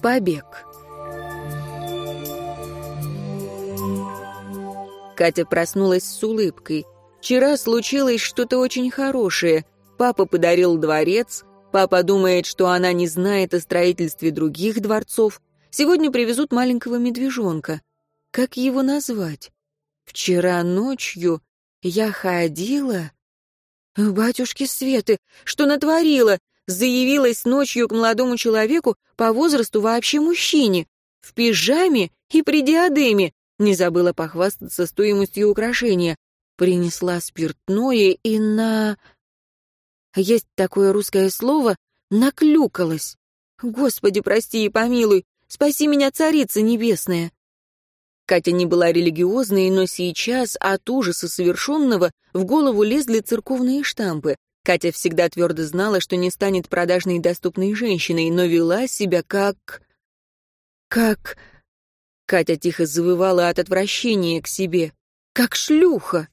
Побег. Катя проснулась с улыбкой. Вчера случилось что-то очень хорошее. Папа подарил дворец, папа думает, что она не знает о строительстве других дворцов. Сегодня привезут маленького медвежонка. Как его назвать? Вчера ночью я ходила... Батюшки Светы, что натворила? Заявилась ночью к молодому человеку, по возрасту вообще мужчине, в пижаме и при диадеме. Не забыла похвастаться стоимостью украшения. Принесла спиртное и на... Есть такое русское слово «наклюкалась». Господи, прости и помилуй, спаси меня, царица небесная. Катя не была религиозной, но сейчас от ужаса совершенного в голову лезли церковные штампы. Катя всегда твердо знала, что не станет продажной и доступной женщиной, но вела себя как... как... Катя тихо завывала от отвращения к себе. Как шлюха!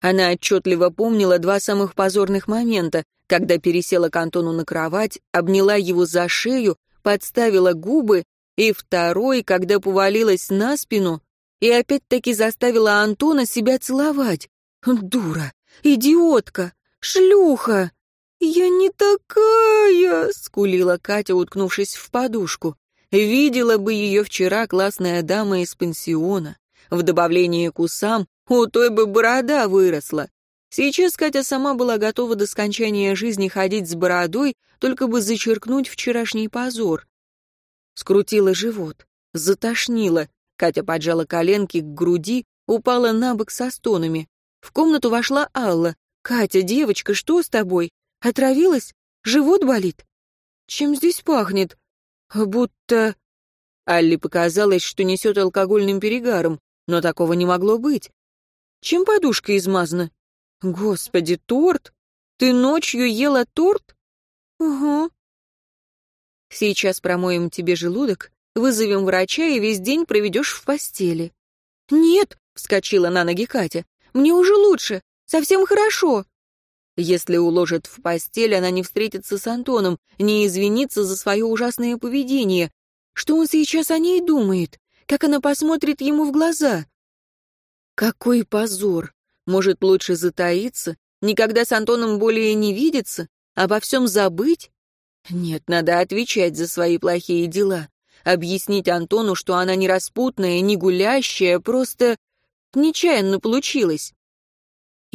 Она отчетливо помнила два самых позорных момента, когда пересела к Антону на кровать, обняла его за шею, подставила губы и второй, когда повалилась на спину и опять-таки заставила Антона себя целовать. Дура, идиотка, шлюха. «Я не такая!» — скулила Катя, уткнувшись в подушку. Видела бы ее вчера классная дама из пансиона. В добавлении к усам у той бы борода выросла. Сейчас Катя сама была готова до скончания жизни ходить с бородой, только бы зачеркнуть вчерашний позор. Скрутила живот, затошнила. Катя поджала коленки к груди, упала на бок со стонами. В комнату вошла Алла. «Катя, девочка, что с тобой? Отравилась? Живот болит?» «Чем здесь пахнет?» «Будто...» Алле показалось, что несет алкогольным перегаром, но такого не могло быть. «Чем подушка измазана?» «Господи, торт? Ты ночью ела торт?» «Угу», Сейчас промоем тебе желудок, вызовем врача и весь день проведешь в постели». «Нет», — вскочила на ноги Катя, — «мне уже лучше, совсем хорошо». Если уложат в постель, она не встретится с Антоном, не извинится за свое ужасное поведение. Что он сейчас о ней думает? Как она посмотрит ему в глаза? Какой позор! Может, лучше затаиться, никогда с Антоном более не видеться, обо всем забыть? Нет, надо отвечать за свои плохие дела. Объяснить Антону, что она не распутная, не гулящая, просто нечаянно получилось.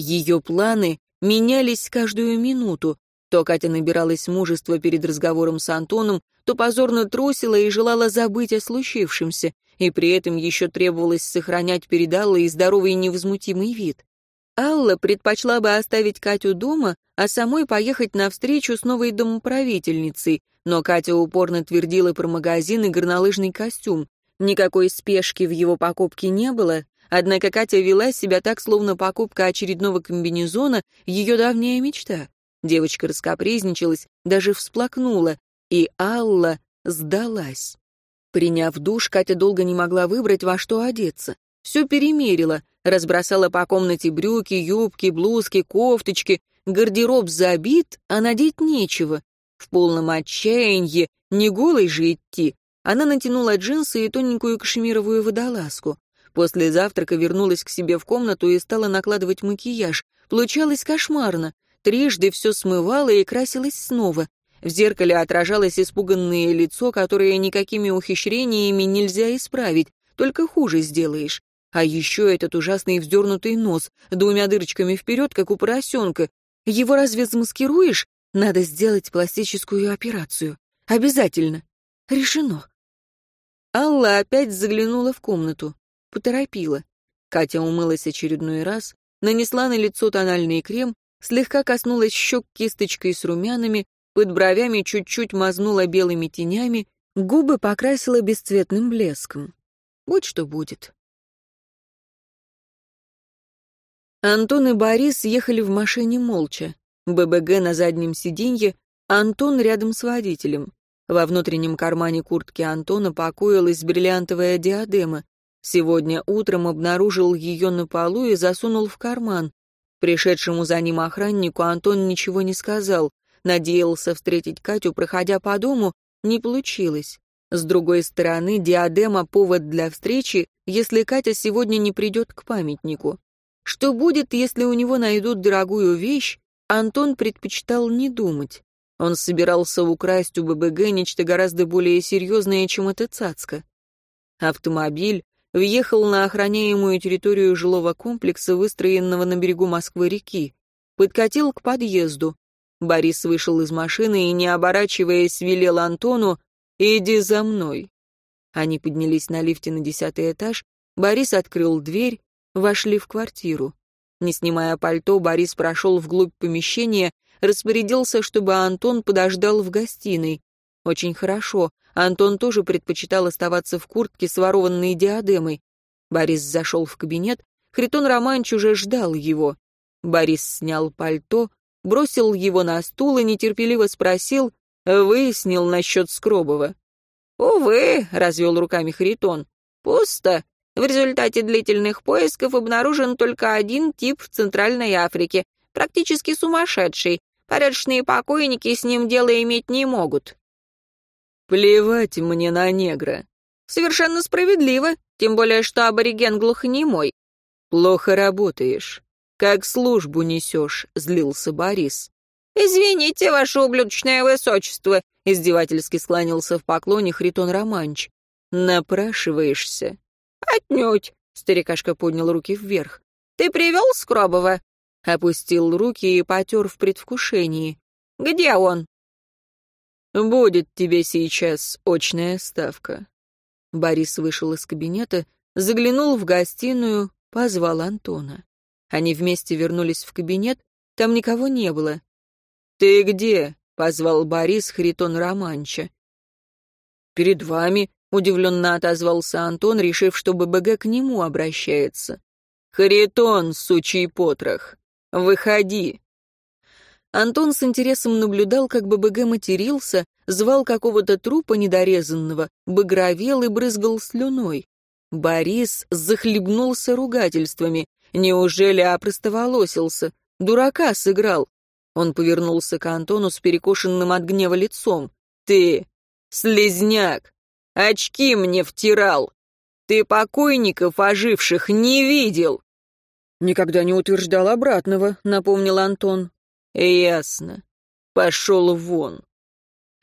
Ее планы менялись каждую минуту. То Катя набиралась мужества перед разговором с Антоном, то позорно трусила и желала забыть о случившемся, и при этом еще требовалось сохранять перед Аллой здоровый и невозмутимый вид. Алла предпочла бы оставить Катю дома, а самой поехать на встречу с новой домоправительницей, но Катя упорно твердила про магазин и горнолыжный костюм. Никакой спешки в его покупке не было, однако Катя вела себя так, словно покупка очередного комбинезона — ее давняя мечта. Девочка раскопризничалась, даже всплакнула, и Алла сдалась. Приняв душ, Катя долго не могла выбрать, во что одеться. Все перемерила, разбросала по комнате брюки, юбки, блузки, кофточки, гардероб забит, а надеть нечего. В полном отчаянии, не голой же идти. Она натянула джинсы и тоненькую кашемировую водолазку. После завтрака вернулась к себе в комнату и стала накладывать макияж. Получалось кошмарно. Трижды все смывала и красилась снова. В зеркале отражалось испуганное лицо, которое никакими ухищрениями нельзя исправить, только хуже сделаешь. А еще этот ужасный вздернутый нос, двумя дырочками вперед, как у поросенка. Его разве замаскируешь? Надо сделать пластическую операцию. Обязательно. Решено. Алла опять заглянула в комнату. Поторопила. Катя умылась очередной раз, нанесла на лицо тональный крем, слегка коснулась щек кисточкой с румянами, под бровями чуть-чуть мазнула белыми тенями, губы покрасила бесцветным блеском. Будь что будет. Антон и Борис ехали в машине молча. ББГ на заднем сиденье, Антон рядом с водителем. Во внутреннем кармане куртки Антона покоилась бриллиантовая диадема. Сегодня утром обнаружил ее на полу и засунул в карман. Пришедшему за ним охраннику Антон ничего не сказал. Надеялся встретить Катю, проходя по дому, не получилось. С другой стороны, диадема — повод для встречи, если Катя сегодня не придет к памятнику. Что будет, если у него найдут дорогую вещь, Антон предпочитал не думать. Он собирался украсть у ББГ нечто гораздо более серьезное, чем эта цацка. Автомобиль въехал на охраняемую территорию жилого комплекса, выстроенного на берегу Москвы-реки. Подкатил к подъезду. Борис вышел из машины и, не оборачиваясь, велел Антону «Иди за мной». Они поднялись на лифте на десятый этаж, Борис открыл дверь, вошли в квартиру. Не снимая пальто, Борис прошел вглубь помещения, распорядился, чтобы Антон подождал в гостиной. Очень хорошо, Антон тоже предпочитал оставаться в куртке с ворованной диадемой. Борис зашел в кабинет, Хритон Романч уже ждал его. Борис снял пальто, бросил его на стул и нетерпеливо спросил, выяснил насчет Скробова. «Увы», — развел руками Харитон, — «пусто. В результате длительных поисков обнаружен только один тип в Центральной Африке, практически сумасшедший. Порядочные покойники с ним дело иметь не могут». «Плевать мне на негра». «Совершенно справедливо, тем более что абориген глухонемой». «Плохо работаешь. Как службу несешь», — злился Борис. «Извините, ваше ублюдочное высочество», — издевательски склонился в поклоне Хритон Романч. «Напрашиваешься?» «Отнюдь», — старикашка поднял руки вверх. «Ты привел Скробова?» Опустил руки и потер в предвкушении. «Где он?» «Будет тебе сейчас очная ставка». Борис вышел из кабинета, заглянул в гостиную, позвал Антона. Они вместе вернулись в кабинет, там никого не было. «Ты где?» — позвал Борис Хритон Романча. «Перед вами», — удивленно отозвался Антон, решив, что ББГ к нему обращается. «Харитон, сучий потрох, выходи!» Антон с интересом наблюдал, как ББГ матерился, звал какого-то трупа недорезанного, багровел и брызгал слюной. Борис захлебнулся ругательствами. Неужели опростоволосился? Дурака сыграл. Он повернулся к Антону с перекошенным от гнева лицом. «Ты, слезняк, очки мне втирал! Ты покойников оживших не видел!» «Никогда не утверждал обратного», — напомнил Антон. «Ясно. Пошел вон».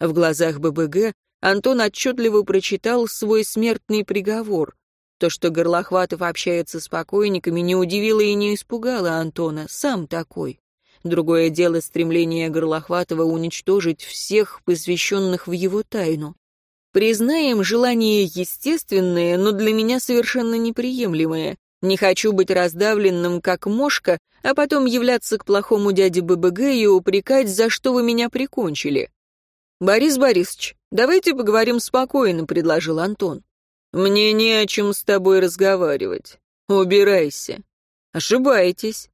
В глазах ББГ Антон отчетливо прочитал свой смертный приговор. То, что Горлохватов общается с покойниками, не удивило и не испугало Антона, сам такой. Другое дело стремление Горлохватова уничтожить всех, посвященных в его тайну. Признаем, желание естественное, но для меня совершенно неприемлемое. Не хочу быть раздавленным, как мошка, а потом являться к плохому дяде ББГ и упрекать, за что вы меня прикончили. «Борис Борисович, давайте поговорим спокойно», — предложил Антон. «Мне не о чем с тобой разговаривать. Убирайся». «Ошибаетесь».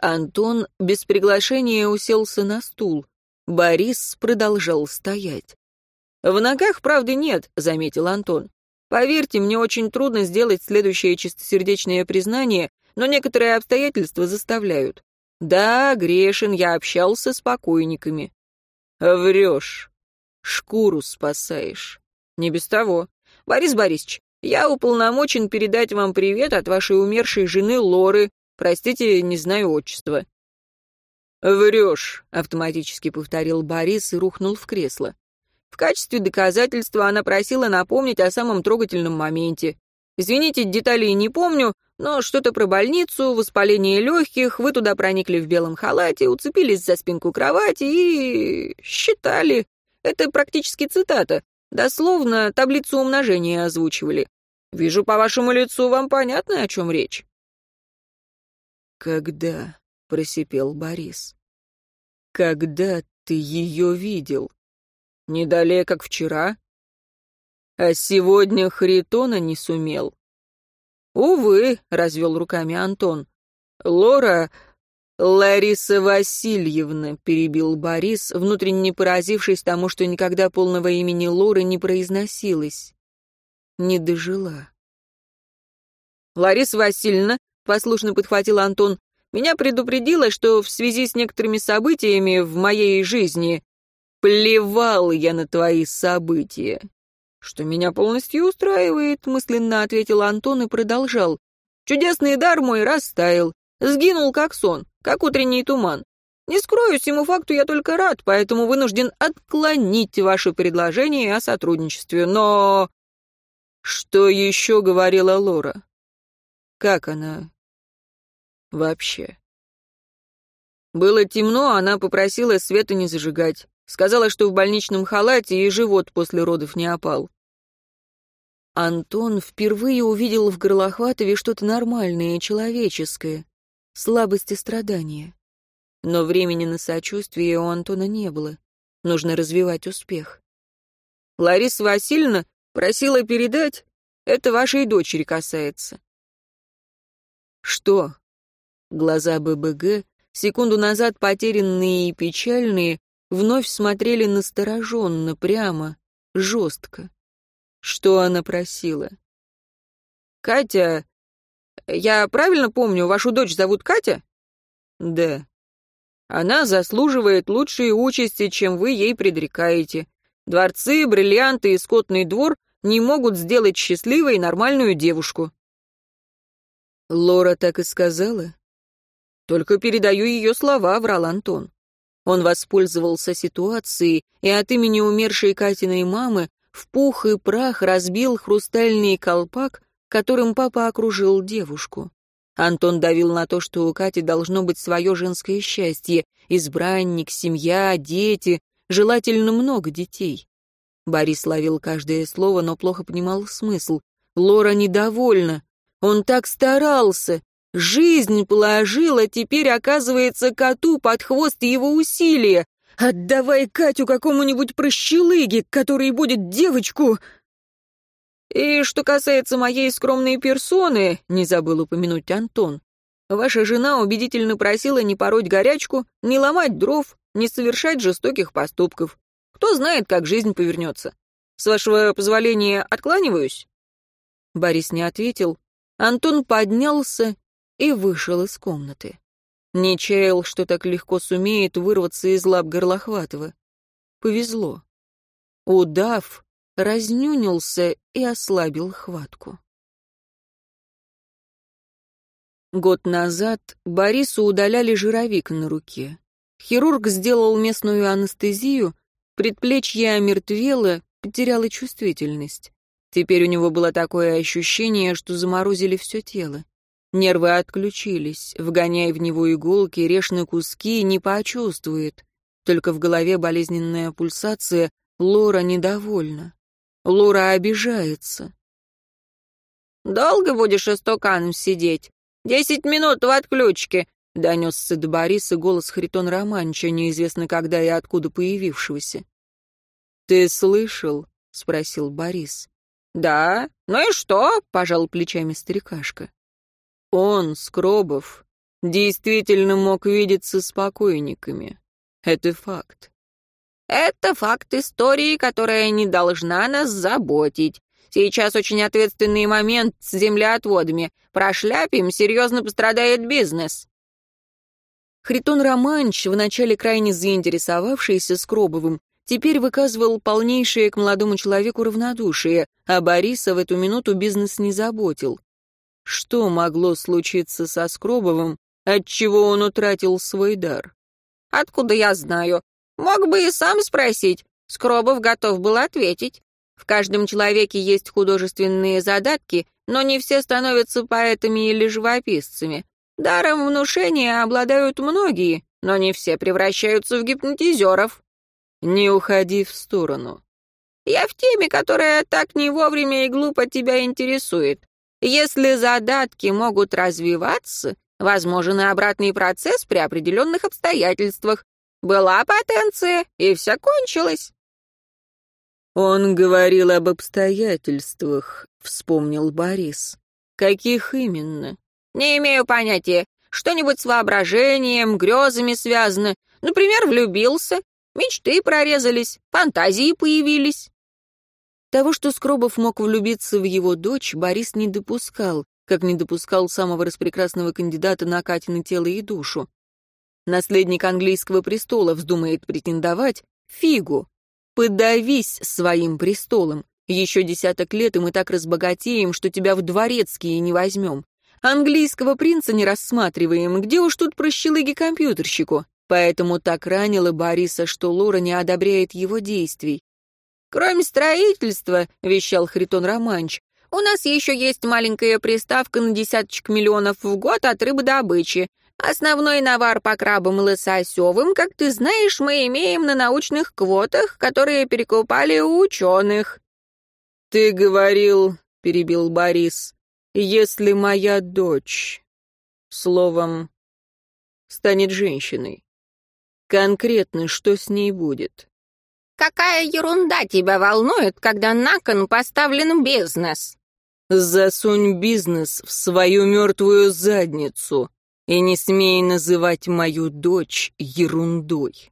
Антон без приглашения уселся на стул. Борис продолжал стоять. «В ногах правды нет», — заметил Антон. «Поверьте, мне очень трудно сделать следующее чистосердечное признание, но некоторые обстоятельства заставляют. Да, грешен, я общался с покойниками». «Врешь. Шкуру спасаешь. Не без того. «Борис Борисович, я уполномочен передать вам привет от вашей умершей жены Лоры. Простите, не знаю отчества». «Врешь», — автоматически повторил Борис и рухнул в кресло. В качестве доказательства она просила напомнить о самом трогательном моменте. «Извините, деталей не помню, но что-то про больницу, воспаление легких, вы туда проникли в белом халате, уцепились за спинку кровати и... считали. Это практически цитата. Дословно таблицу умножения озвучивали. Вижу по вашему лицу, вам понятно, о чем речь. «Когда?» — просипел Борис. «Когда ты ее видел? Не далее, как вчера? А сегодня Харитона не сумел?» «Увы», — развел руками Антон. «Лора «Лариса Васильевна», — перебил Борис, внутренне поразившись тому, что никогда полного имени Лоры не произносилось. Не дожила. «Лариса Васильевна», — послушно подхватил Антон, — «меня предупредила, что в связи с некоторыми событиями в моей жизни Плевал я на твои события. Что меня полностью устраивает, мысленно ответил Антон и продолжал. Чудесный дар мой растаял, сгинул как сон, как утренний туман. Не скрою, всему факту я только рад, поэтому вынужден отклонить ваше предложение о сотрудничестве. Но... Что еще говорила Лора? Как она вообще? Было темно, она попросила света не зажигать. Сказала, что в больничном халате и живот после родов не опал. Антон впервые увидел в Горлохватове что-то нормальное, человеческое, слабость и страдания. Но времени на сочувствие у Антона не было. Нужно развивать успех. Лариса Васильевна просила передать, это вашей дочери касается. Что? Глаза ББГ, секунду назад потерянные и печальные, вновь смотрели настороженно, прямо, жестко. Что она просила? «Катя, я правильно помню, вашу дочь зовут Катя?» «Да». «Она заслуживает лучшей участи, чем вы ей предрекаете. Дворцы, бриллианты и скотный двор не могут сделать счастливой нормальную девушку». Лора так и сказала. «Только передаю ее слова», — врал Антон. Он воспользовался ситуацией и от имени умершей Катиной мамы в пух и прах разбил хрустальный колпак, которым папа окружил девушку. Антон давил на то, что у Кати должно быть свое женское счастье, избранник, семья, дети, желательно много детей. Борис ловил каждое слово, но плохо понимал смысл. Лора недовольна. Он так старался, Жизнь положила, теперь оказывается коту под хвост его усилия. Отдавай Катю какому-нибудь прощелыге, который будет девочку. И что касается моей скромной персоны, не забыл упомянуть Антон, ваша жена убедительно просила не пороть горячку, не ломать дров, не совершать жестоких поступков. Кто знает, как жизнь повернется. С вашего позволения откланиваюсь?» Борис не ответил. Антон поднялся и вышел из комнаты. Не чаял, что так легко сумеет вырваться из лап Горлохватова. Повезло. Удав разнюнился и ослабил хватку. Год назад Борису удаляли жировик на руке. Хирург сделал местную анестезию, предплечье омертвело, потеряло чувствительность. Теперь у него было такое ощущение, что заморозили все тело. Нервы отключились, вгоняя в него иголки, режь на куски, не почувствует. Только в голове болезненная пульсация, Лора недовольна. Лора обижается. «Долго будешь истоканом сидеть? Десять минут в отключке!» — донесся до Бориса голос Хритон Романча, неизвестно когда и откуда появившегося. «Ты слышал?» — спросил Борис. «Да? Ну и что?» — пожал плечами старикашка. Он, Скробов, действительно мог видеться с покойниками. Это факт. Это факт истории, которая не должна нас заботить. Сейчас очень ответственный момент с землеотводами. Прошляпим, серьезно пострадает бизнес. Хритон Романч, вначале крайне заинтересовавшийся Скробовым, теперь выказывал полнейшее к молодому человеку равнодушие, а Бориса в эту минуту бизнес не заботил. Что могло случиться со Скробовым, отчего он утратил свой дар? Откуда я знаю? Мог бы и сам спросить. Скробов готов был ответить. В каждом человеке есть художественные задатки, но не все становятся поэтами или живописцами. Даром внушения обладают многие, но не все превращаются в гипнотизеров. Не уходи в сторону. Я в теме, которая так не вовремя и глупо тебя интересует. Если задатки могут развиваться, возможен и обратный процесс при определенных обстоятельствах. Была потенция, и все кончилось. Он говорил об обстоятельствах, вспомнил Борис. Каких именно? Не имею понятия. Что-нибудь с воображением, грезами связано. Например, влюбился, мечты прорезались, фантазии появились. Того, что Скробов мог влюбиться в его дочь, Борис не допускал, как не допускал самого распрекрасного кандидата на Катины тело и душу. Наследник английского престола вздумает претендовать, Фигу. Подавись своим престолом. Еще десяток лет, и мы так разбогатеем, что тебя в дворецкие не возьмем. Английского принца не рассматриваем, где уж тут прощелыги компьютерщику. Поэтому так ранило Бориса, что Лора не одобряет его действий. «Кроме строительства», — вещал Хритон Романч, «у нас еще есть маленькая приставка на десяточек миллионов в год от рыбодобычи. Основной навар по крабам и лососевым, как ты знаешь, мы имеем на научных квотах, которые перекупали у ученых». «Ты говорил», — перебил Борис, — «если моя дочь, словом, станет женщиной, конкретно что с ней будет?» «Какая ерунда тебя волнует, когда на кон поставлен бизнес?» «Засунь бизнес в свою мертвую задницу и не смей называть мою дочь ерундой».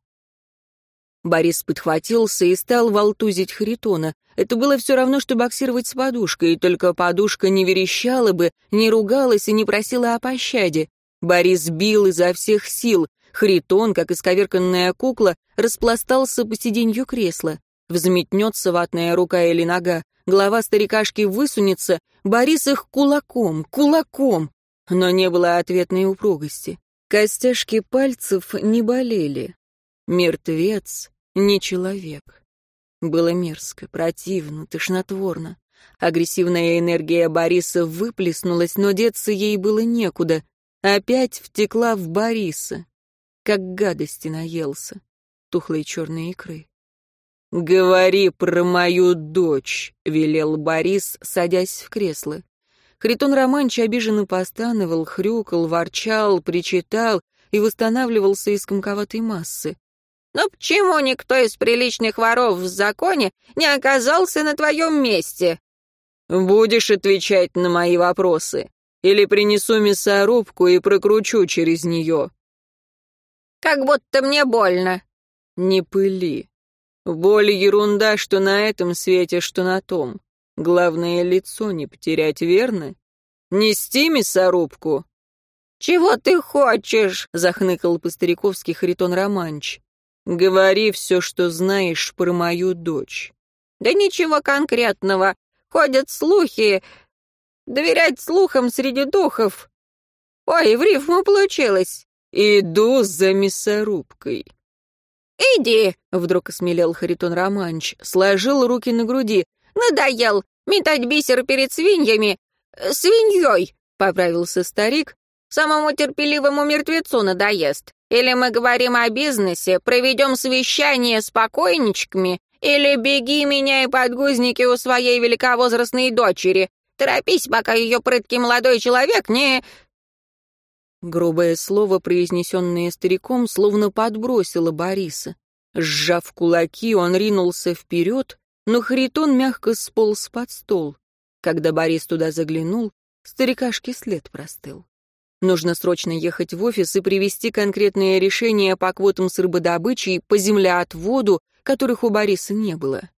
Борис подхватился и стал волтузить Харитона. Это было все равно, что боксировать с подушкой, только подушка не верещала бы, не ругалась и не просила о пощаде. Борис бил изо всех сил, Харитон, как исковерканная кукла, распластался по сиденью кресла. Взметнется ватная рука или нога, голова старикашки высунется, Борис их кулаком, кулаком. Но не было ответной упругости. Костяшки пальцев не болели. Мертвец не человек. Было мерзко, противно, тошнотворно. Агрессивная энергия Бориса выплеснулась, но деться ей было некуда. Опять втекла в Бориса как гадости наелся, тухлой черной икры. «Говори про мою дочь», — велел Борис, садясь в кресло. Хритон Романч обиженно постановал, хрюкал, ворчал, причитал и восстанавливался из комковатой массы. «Но почему никто из приличных воров в законе не оказался на твоем месте?» «Будешь отвечать на мои вопросы, или принесу мясорубку и прокручу через нее», как будто мне больно». «Не пыли. Боль — ерунда, что на этом свете, что на том. Главное, лицо не потерять, верно? Нести мясорубку?» «Чего ты хочешь?» — захныкал по-стариковски Харитон Романч. «Говори все, что знаешь про мою дочь». «Да ничего конкретного. Ходят слухи. Доверять слухам среди духов. Ой, в рифму получилось. «Иду за мясорубкой». «Иди!» — вдруг осмелел Харитон Романч, сложил руки на груди. «Надоел метать бисер перед свиньями! Свиньей!» — поправился старик. «Самому терпеливому мертвецу надоест. Или мы говорим о бизнесе, проведем совещание с покойничками, или беги, меняй подгузники у своей великовозрастной дочери. Торопись, пока ее прыткий молодой человек не Грубое слово, произнесенное стариком, словно подбросило Бориса. Сжав кулаки, он ринулся вперед, но Харитон мягко сполз под стол. Когда Борис туда заглянул, старикашке след простыл. Нужно срочно ехать в офис и привести конкретные решения по квотам с рыбодобычей, по землеотводу, которых у Бориса не было.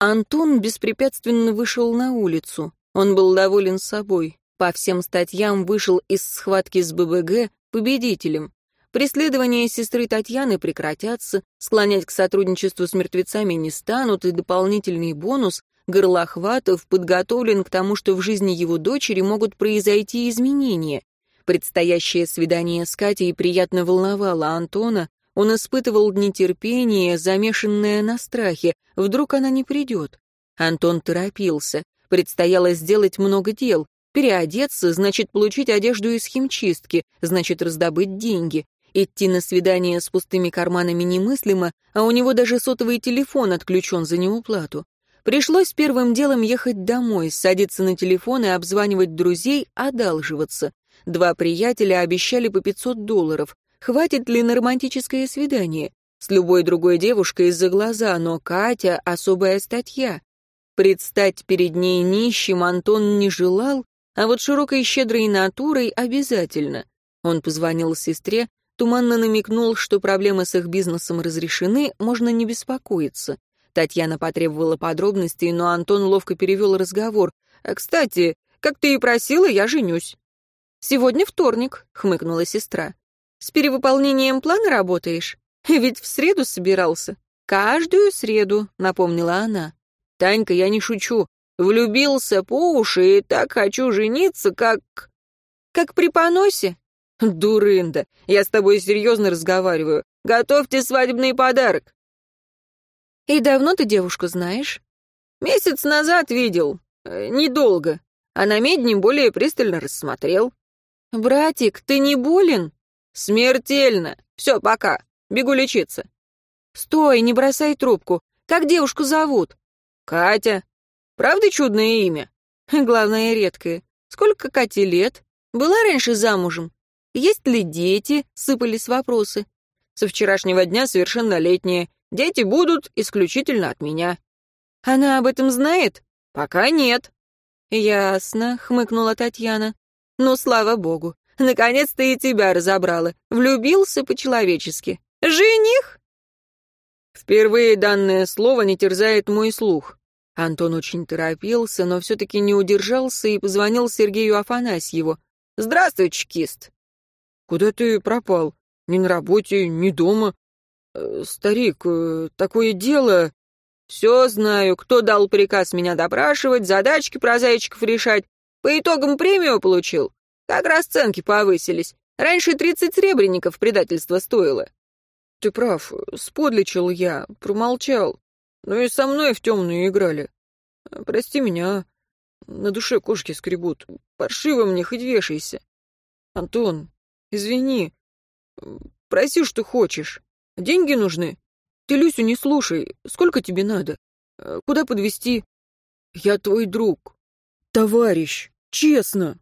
Антон беспрепятственно вышел на улицу. Он был доволен собой по всем статьям вышел из схватки с ББГ победителем. Преследования сестры Татьяны прекратятся, склонять к сотрудничеству с мертвецами не станут, и дополнительный бонус Горлохватов подготовлен к тому, что в жизни его дочери могут произойти изменения. Предстоящее свидание с Катей приятно волновало Антона, он испытывал нетерпение, замешанное на страхе, вдруг она не придет. Антон торопился, предстояло сделать много дел, Переодеться значит получить одежду из химчистки, значит раздобыть деньги. Идти на свидание с пустыми карманами немыслимо, а у него даже сотовый телефон отключен за неуплату. Пришлось первым делом ехать домой, садиться на телефон и обзванивать друзей, одалживаться. Два приятеля обещали по 500 долларов. Хватит ли на романтическое свидание? С любой другой девушкой из-за глаза, но Катя — особая статья. Предстать перед ней нищим Антон не желал, а вот широкой щедрой натурой обязательно. Он позвонил сестре, туманно намекнул, что проблемы с их бизнесом разрешены, можно не беспокоиться. Татьяна потребовала подробностей, но Антон ловко перевел разговор. «А, «Кстати, как ты и просила, я женюсь». «Сегодня вторник», — хмыкнула сестра. С перевыполнением плана работаешь? Ведь в среду собирался. Каждую среду, напомнила она. Танька, я не шучу. Влюбился по уши и так хочу жениться, как... Как при поносе? Дурында, я с тобой серьезно разговариваю. Готовьте свадебный подарок. И давно ты девушку знаешь? Месяц назад видел. Э, недолго. А на медне более пристально рассмотрел. Братик, ты не болен? Смертельно. Все, пока. Бегу лечиться. Стой, не бросай трубку. Как девушку зовут? Катя. Правда чудное имя? Главное, редкое. Сколько Кате лет? Была раньше замужем? Есть ли дети? Сыпались вопросы. Со вчерашнего дня совершеннолетняя. Дети будут исключительно от меня. Она об этом знает? Пока нет. Ясно, хмыкнула Татьяна. Ну, слава богу. Наконец-то и тебя разобрала. Влюбился по-человечески. Жених? Впервые данное слово не терзает мой слух. Антон очень торопился, но все-таки не удержался и позвонил Сергею Афанасьеву. «Здравствуй, чекист!» «Куда ты пропал? Ни на работе, ни дома. Э, старик, э, такое дело...» «Все знаю, кто дал приказ меня допрашивать, задачки про зайчиков решать. По итогам премию получил. Как расценки повысились. Раньше тридцать сребреников предательство стоило». «Ты прав, сподличил я, промолчал. Ну и со мной в темную играли. Прости меня, на душе кошки скребут. Паршиво мне, хоть вешайся. Антон, извини. Проси, что хочешь. Деньги нужны. Ты Люсю не слушай. Сколько тебе надо? Куда подвести? Я твой друг. Товарищ. Честно.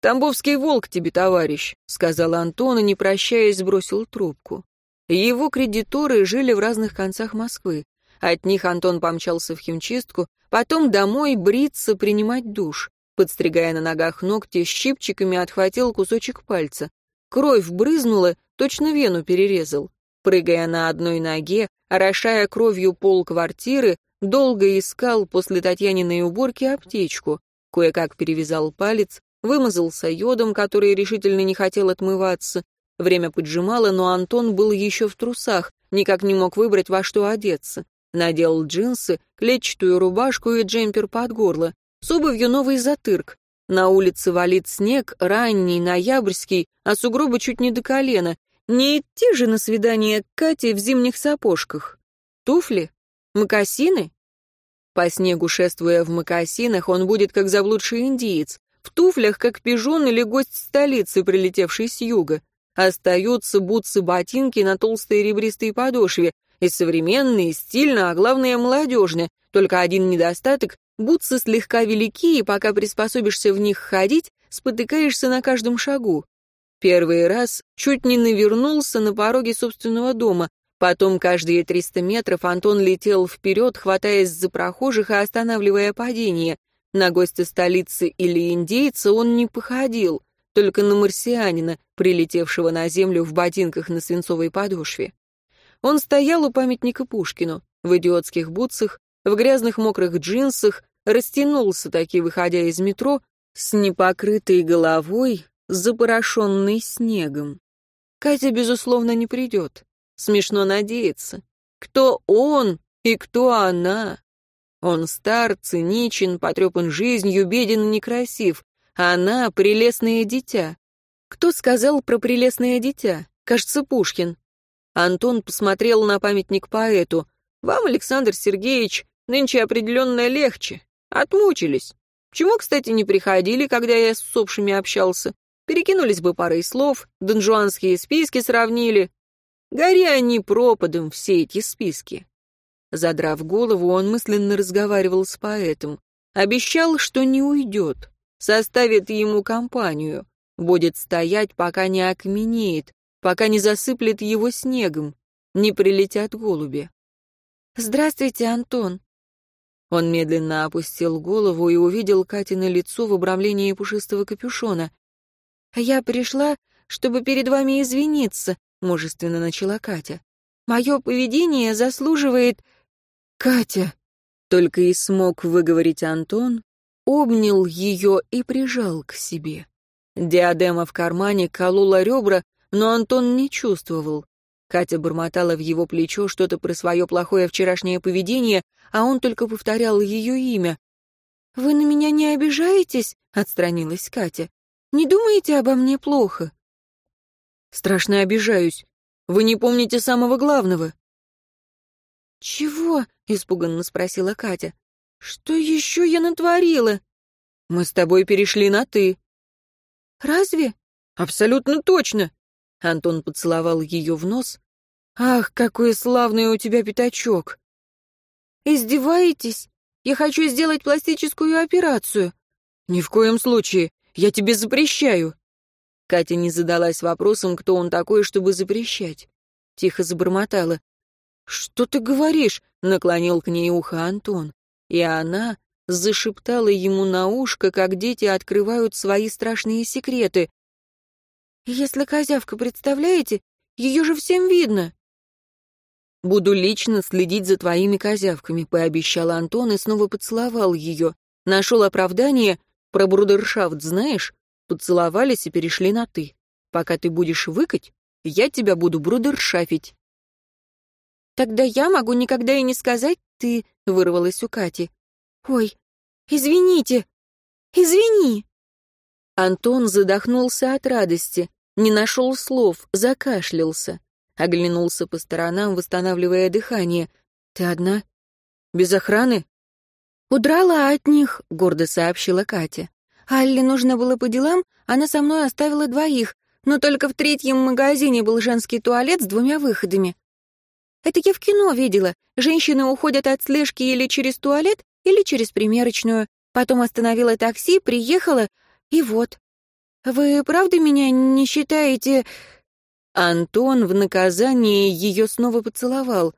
Тамбовский волк тебе, товарищ, сказал Антон и, не прощаясь, сбросил трубку. Его кредиторы жили в разных концах Москвы. От них Антон помчался в химчистку, потом домой бриться, принимать душ. Подстригая на ногах ногти, щипчиками отхватил кусочек пальца. Кровь брызнула, точно вену перерезал. Прыгая на одной ноге, орошая кровью пол квартиры, долго искал после Татьяниной уборки аптечку. Кое-как перевязал палец, вымазался йодом, который решительно не хотел отмываться. Время поджимало, но Антон был еще в трусах, никак не мог выбрать, во что одеться. Надел джинсы, клетчатую рубашку и джемпер под горло. С обувью новый затырк. На улице валит снег, ранний, ноябрьский, а сугробы чуть не до колена. Не идти же на свидание к Кате в зимних сапожках. Туфли? Мокасины? По снегу шествуя в мокасинах, он будет как заблудший индиец. В туфлях, как пижон или гость столицы, прилетевший с юга. Остаются бутсы-ботинки на толстой ребристой подошве, и современные, стильно, а главное молодежные. Только один недостаток — бутсы слегка велики, и пока приспособишься в них ходить, спотыкаешься на каждом шагу. Первый раз чуть не навернулся на пороге собственного дома, потом каждые 300 метров Антон летел вперед, хватаясь за прохожих и останавливая падение. На гостя столицы или индейца он не походил, только на марсианина, прилетевшего на землю в ботинках на свинцовой подошве. Он стоял у памятника Пушкину, в идиотских бутсах, в грязных мокрых джинсах, растянулся таки, выходя из метро, с непокрытой головой, запорошенной снегом. Катя, безусловно, не придет. Смешно надеяться. Кто он и кто она? Он стар, циничен, потрепан жизнью, беден и некрасив. Она — прелестное дитя. Кто сказал про прелестное дитя? Кажется, Пушкин. Антон посмотрел на памятник поэту. «Вам, Александр Сергеевич, нынче определенно легче. Отмучились. Чему, кстати, не приходили, когда я с усопшими общался? Перекинулись бы парой слов, донжуанские списки сравнили. Гори они пропадом, все эти списки». Задрав голову, он мысленно разговаривал с поэтом. Обещал, что не уйдет, составит ему компанию, будет стоять, пока не окаменеет, пока не засыплет его снегом, не прилетят голуби. «Здравствуйте, Антон!» Он медленно опустил голову и увидел Катино лицо в обрамлении пушистого капюшона. «Я пришла, чтобы перед вами извиниться», — мужественно начала Катя. «Мое поведение заслуживает...» «Катя!» — только и смог выговорить Антон, обнял ее и прижал к себе. Диадема в кармане колола ребра, но Антон не чувствовал. Катя бормотала в его плечо что-то про свое плохое вчерашнее поведение, а он только повторял ее имя. «Вы на меня не обижаетесь?» — отстранилась Катя. «Не думаете обо мне плохо?» «Страшно обижаюсь. Вы не помните самого главного». «Чего?» — испуганно спросила Катя. «Что еще я натворила?» «Мы с тобой перешли на «ты». «Разве?» «Абсолютно точно!» Антон поцеловал ее в нос. «Ах, какой славный у тебя пятачок!» «Издеваетесь? Я хочу сделать пластическую операцию». «Ни в коем случае. Я тебе запрещаю». Катя не задалась вопросом, кто он такой, чтобы запрещать. Тихо забормотала. «Что ты говоришь?» — наклонил к ней ухо Антон. И она зашептала ему на ушко, как дети открывают свои страшные секреты. «Если козявка, представляете, ее же всем видно!» «Буду лично следить за твоими козявками», — пообещал Антон и снова поцеловал ее. Нашел оправдание. Про брудершафт знаешь? Поцеловались и перешли на «ты». Пока ты будешь выкать, я тебя буду брудершафить. «Тогда я могу никогда и не сказать «ты», — вырвалась у Кати. «Ой, извините! Извини!» Антон задохнулся от радости, не нашел слов, закашлялся. Оглянулся по сторонам, восстанавливая дыхание. «Ты одна? Без охраны?» «Удрала от них», — гордо сообщила Катя. «Алле нужно было по делам, она со мной оставила двоих, но только в третьем магазине был женский туалет с двумя выходами. Это я в кино видела. Женщины уходят от слежки или через туалет, или через примерочную. Потом остановила такси, приехала, и вот. Вы правда меня не считаете...» Антон в наказание ее снова поцеловал.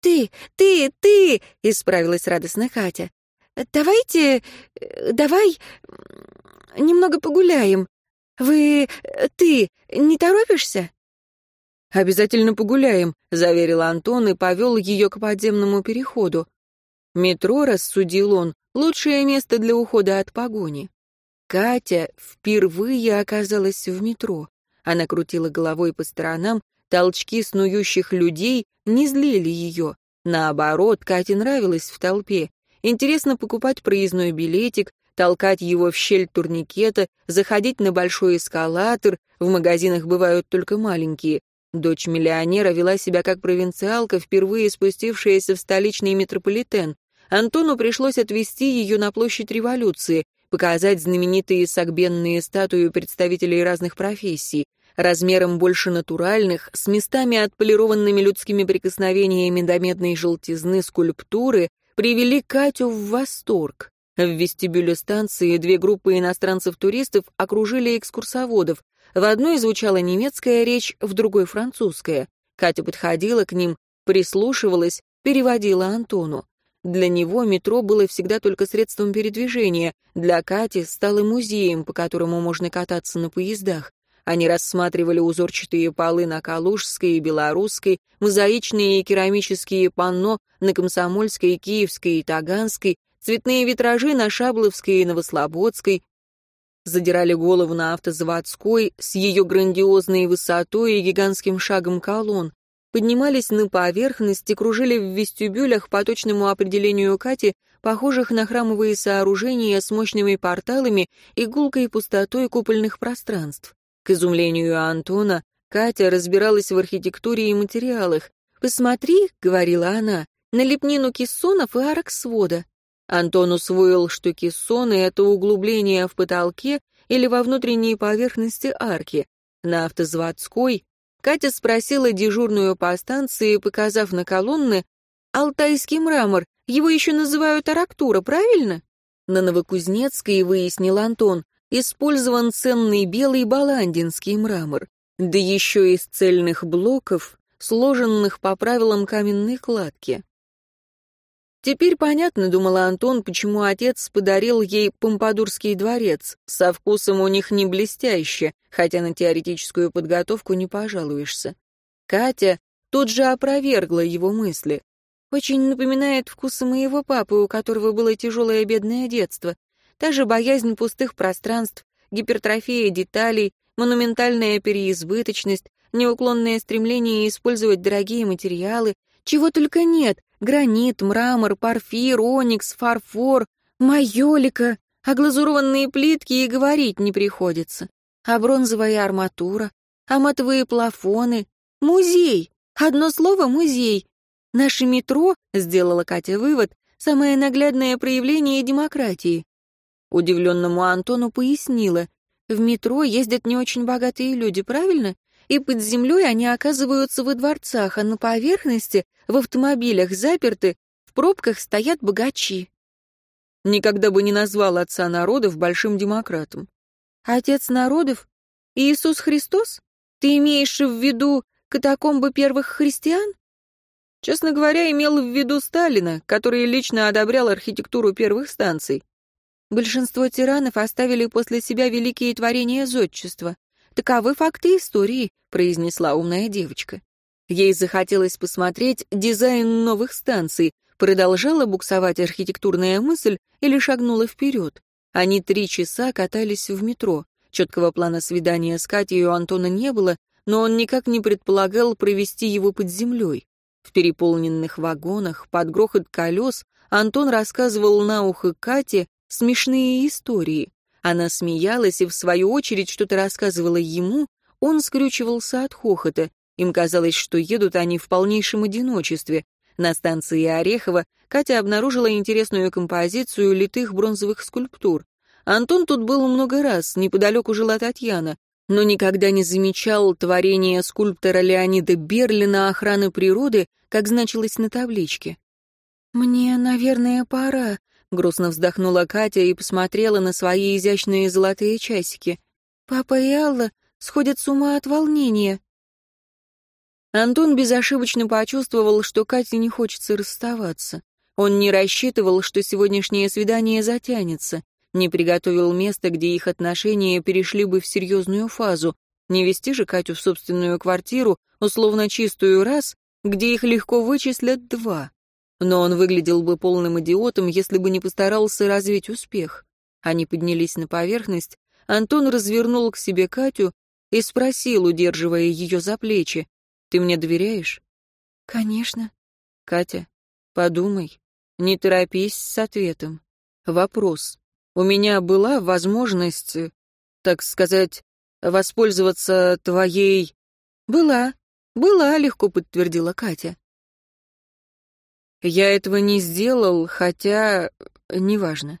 «Ты, ты, ты!» — исправилась радостно Катя. «Давайте... давай... немного погуляем. Вы... ты не торопишься?» «Обязательно погуляем», — заверил Антон и повел ее к подземному переходу. Метро, рассудил он, лучшее место для ухода от погони. Катя впервые оказалась в метро. Она крутила головой по сторонам, толчки снующих людей не злили ее. Наоборот, Кате нравилось в толпе. Интересно покупать проездной билетик, толкать его в щель турникета, заходить на большой эскалатор, в магазинах бывают только маленькие, Дочь миллионера вела себя как провинциалка, впервые спустившаяся в столичный метрополитен. Антону пришлось отвезти ее на площадь революции, показать знаменитые сагбенные статуи представителей разных профессий, размером больше натуральных, с местами отполированными людскими прикосновениями до медной желтизны скульптуры, привели Катю в восторг. В вестибюле станции две группы иностранцев-туристов окружили экскурсоводов, в одной звучала немецкая речь, в другой — французская. Катя подходила к ним, прислушивалась, переводила Антону. Для него метро было всегда только средством передвижения, для Кати стало музеем, по которому можно кататься на поездах. Они рассматривали узорчатые полы на Калужской и Белорусской, мозаичные и керамические панно на Комсомольской, Киевской и Таганской, цветные витражи на Шабловской и Новослободской, задирали голову на автозаводской с ее грандиозной высотой и гигантским шагом колонн, поднимались на поверхность и кружили в вестибюлях по точному определению Кати, похожих на храмовые сооружения с мощными порталами и гулкой пустотой купольных пространств. К изумлению Антона, Катя разбиралась в архитектуре и материалах. «Посмотри», — говорила она, — «на лепнину кессонов и арок свода. Антон усвоил, что кессоны — это углубление в потолке или во внутренней поверхности арки. На автозводской Катя спросила дежурную по станции, показав на колонны, «Алтайский мрамор, его еще называют арактура, правильно?» На Новокузнецкой, выяснил Антон, использован ценный белый баландинский мрамор, да еще из цельных блоков, сложенных по правилам каменной кладки. Теперь понятно, думала Антон, почему отец подарил ей Помпадурский дворец. Со вкусом у них не блестяще, хотя на теоретическую подготовку не пожалуешься. Катя тут же опровергла его мысли. Очень напоминает вкусы моего папы, у которого было тяжелое бедное детство. Та же боязнь пустых пространств, гипертрофия деталей, монументальная переизбыточность, неуклонное стремление использовать дорогие материалы, чего только нет, гранит, мрамор, порфир, оникс, фарфор, майолика, а глазурованные плитки и говорить не приходится. А бронзовая арматура, а матовые плафоны. Музей! Одно слово — музей. Наше метро, сделала Катя вывод, самое наглядное проявление демократии. Удивленному Антону пояснила, в метро ездят не очень богатые люди, правильно? И под землей они оказываются во дворцах, а на поверхности, в автомобилях заперты, в пробках стоят богачи. Никогда бы не назвал отца народов большим демократом. Отец народов? Иисус Христос? Ты имеешь в виду катакомбы первых христиан? Честно говоря, имел в виду Сталина, который лично одобрял архитектуру первых станций. Большинство тиранов оставили после себя великие творения зодчества. Таковы факты истории, произнесла умная девочка. Ей захотелось посмотреть дизайн новых станций, продолжала буксовать архитектурная мысль или шагнула вперед. Они три часа катались в метро. Четкого плана свидания с Катей у Антона не было, но он никак не предполагал провести его под землей. В переполненных вагонах, под грохот колес, Антон рассказывал на ухо Кате смешные истории. Она смеялась и, в свою очередь, что-то рассказывала ему, он скрючивался от хохота. Им казалось, что едут они в полнейшем одиночестве, на станции Орехова Катя обнаружила интересную композицию литых бронзовых скульптур. Антон тут был много раз, неподалеку жила Татьяна, но никогда не замечал творения скульптора Леонида Берлина охраны природы, как значилось на табличке. «Мне, наверное, пора», — грустно вздохнула Катя и посмотрела на свои изящные золотые часики. «Папа и Алла сходят с ума от волнения». Антон безошибочно почувствовал, что Кате не хочется расставаться. Он не рассчитывал, что сегодняшнее свидание затянется, не приготовил место, где их отношения перешли бы в серьезную фазу, не вести же Катю в собственную квартиру, условно чистую раз, где их легко вычислят два. Но он выглядел бы полным идиотом, если бы не постарался развить успех. Они поднялись на поверхность, Антон развернул к себе Катю и спросил, удерживая ее за плечи, ты мне доверяешь? Конечно. Катя, подумай. Не торопись с ответом. Вопрос. У меня была возможность, так сказать, воспользоваться твоей... Была. Была, легко подтвердила Катя. Я этого не сделал, хотя... Неважно.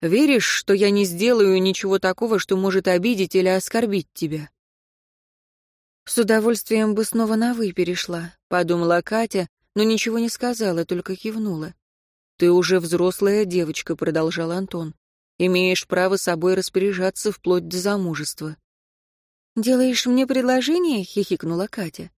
Веришь, что я не сделаю ничего такого, что может обидеть или оскорбить тебя? «С удовольствием бы снова на «вы» перешла», — подумала Катя, но ничего не сказала, только кивнула. «Ты уже взрослая девочка», — продолжал Антон. «Имеешь право собой распоряжаться вплоть до замужества». «Делаешь мне предложение?» — хихикнула Катя.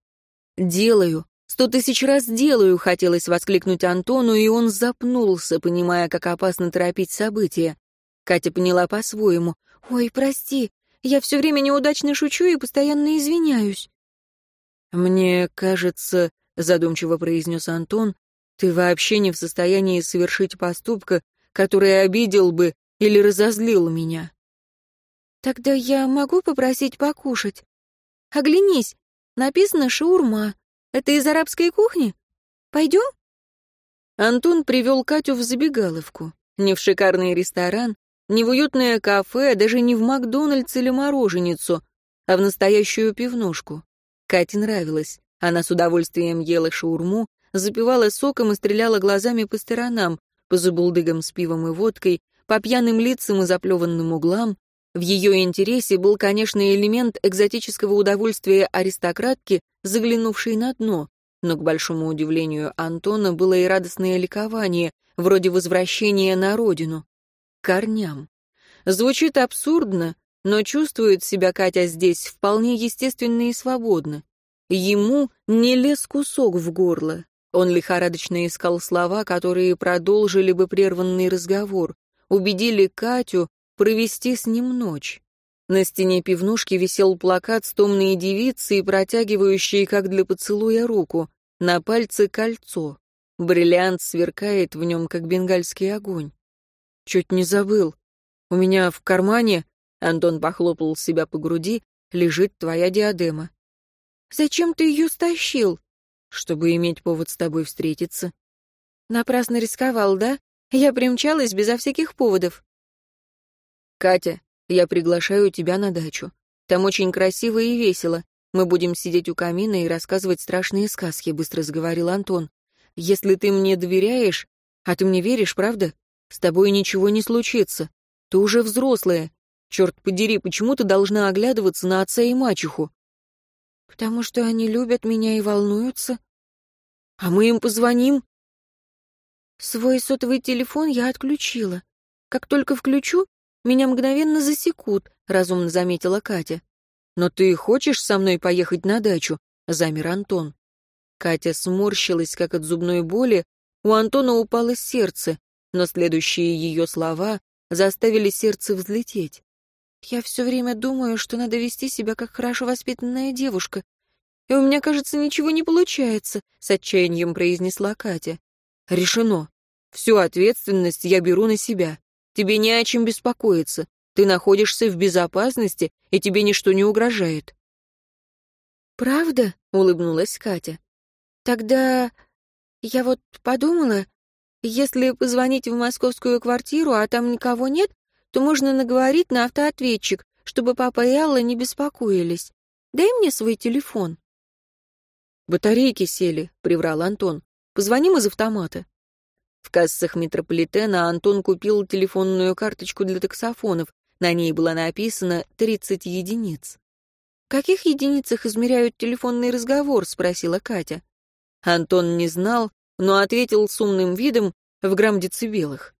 «Делаю. Сто тысяч раз делаю», — хотелось воскликнуть Антону, и он запнулся, понимая, как опасно торопить события. Катя поняла по-своему. «Ой, прости, я все время неудачно шучу и постоянно извиняюсь». «Мне кажется», — задумчиво произнес Антон, «ты вообще не в состоянии совершить поступка, который обидел бы или разозлил меня». «Тогда я могу попросить покушать? Оглянись, написано «шаурма». Это из арабской кухни? Пойдем?» Антон привел Катю в забегаловку. Не в шикарный ресторан, не в уютное кафе, даже не в Макдональдс или мороженицу, а в настоящую пивнушку. Кате нравилось. Она с удовольствием ела шаурму, запивала соком и стреляла глазами по сторонам, по забулдыгам с пивом и водкой, по пьяным лицам и заплеванным углам. В ее интересе был, конечно, элемент экзотического удовольствия аристократки, заглянувшей на дно, но, к большому удивлению Антона, было и радостное ликование, вроде возвращения на родину корням. Звучит абсурдно, но чувствует себя Катя здесь вполне естественно и свободно. Ему не лез кусок в горло. Он лихорадочно искал слова, которые продолжили бы прерванный разговор, убедили Катю провести с ним ночь. На стене пивнушки висел плакат с томной девицей, протягивающей, как для поцелуя, руку. На пальце кольцо. Бриллиант сверкает в нем, как бенгальский огонь. Чуть не забыл. У меня в кармане...» Антон похлопал себя по груди. лежит твоя диадема. Зачем ты ее стащил? Чтобы иметь повод с тобой встретиться. Напрасно рисковал, да? Я примчалась безо всяких поводов. Катя, я приглашаю тебя на дачу. Там очень красиво и весело. Мы будем сидеть у камина и рассказывать страшные сказки, быстро заговорил Антон. Если ты мне доверяешь, а ты мне веришь, правда? С тобой ничего не случится. Ты уже взрослая. Черт подери, почему ты должна оглядываться на отца и мачеху? Потому что они любят меня и волнуются. А мы им позвоним? Свой сотовый телефон я отключила. Как только включу, меня мгновенно засекут, разумно заметила Катя. Но ты хочешь со мной поехать на дачу? Замер Антон. Катя сморщилась, как от зубной боли. У Антона упало сердце, но следующие ее слова заставили сердце взлететь. Я все время думаю, что надо вести себя как хорошо воспитанная девушка. И у меня, кажется, ничего не получается, — с отчаянием произнесла Катя. Решено. Всю ответственность я беру на себя. Тебе не о чем беспокоиться. Ты находишься в безопасности, и тебе ничто не угрожает. «Правда?» — улыбнулась Катя. «Тогда я вот подумала, если позвонить в московскую квартиру, а там никого нет, то можно наговорить на автоответчик, чтобы папа и Алла не беспокоились. Дай мне свой телефон». «Батарейки сели», — приврал Антон. «Позвоним из автомата». В кассах метрополитена Антон купил телефонную карточку для таксофонов. На ней было написано «30 единиц». «В каких единицах измеряют телефонный разговор?» — спросила Катя. Антон не знал, но ответил с умным видом в грамм-децибелах.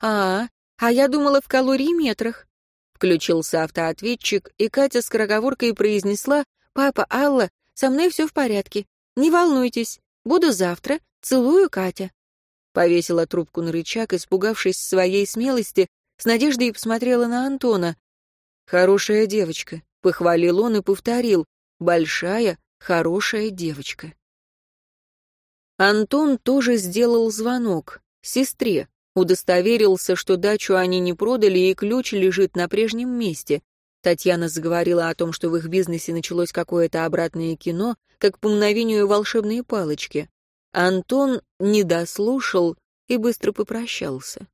«А, а я думала в калорий-метрах». Включился автоответчик, и Катя с скороговоркой произнесла «Папа, Алла, со мной все в порядке. Не волнуйтесь, буду завтра. Целую, Катя». Повесила трубку на рычаг, испугавшись своей смелости, с надеждой посмотрела на Антона. «Хорошая девочка», — похвалил он и повторил. «Большая, хорошая девочка». Антон тоже сделал звонок. Сестре удостоверился, что дачу они не продали и ключ лежит на прежнем месте. Татьяна заговорила о том, что в их бизнесе началось какое-то обратное кино, как по мгновению волшебные палочки. Антон не дослушал и быстро попрощался.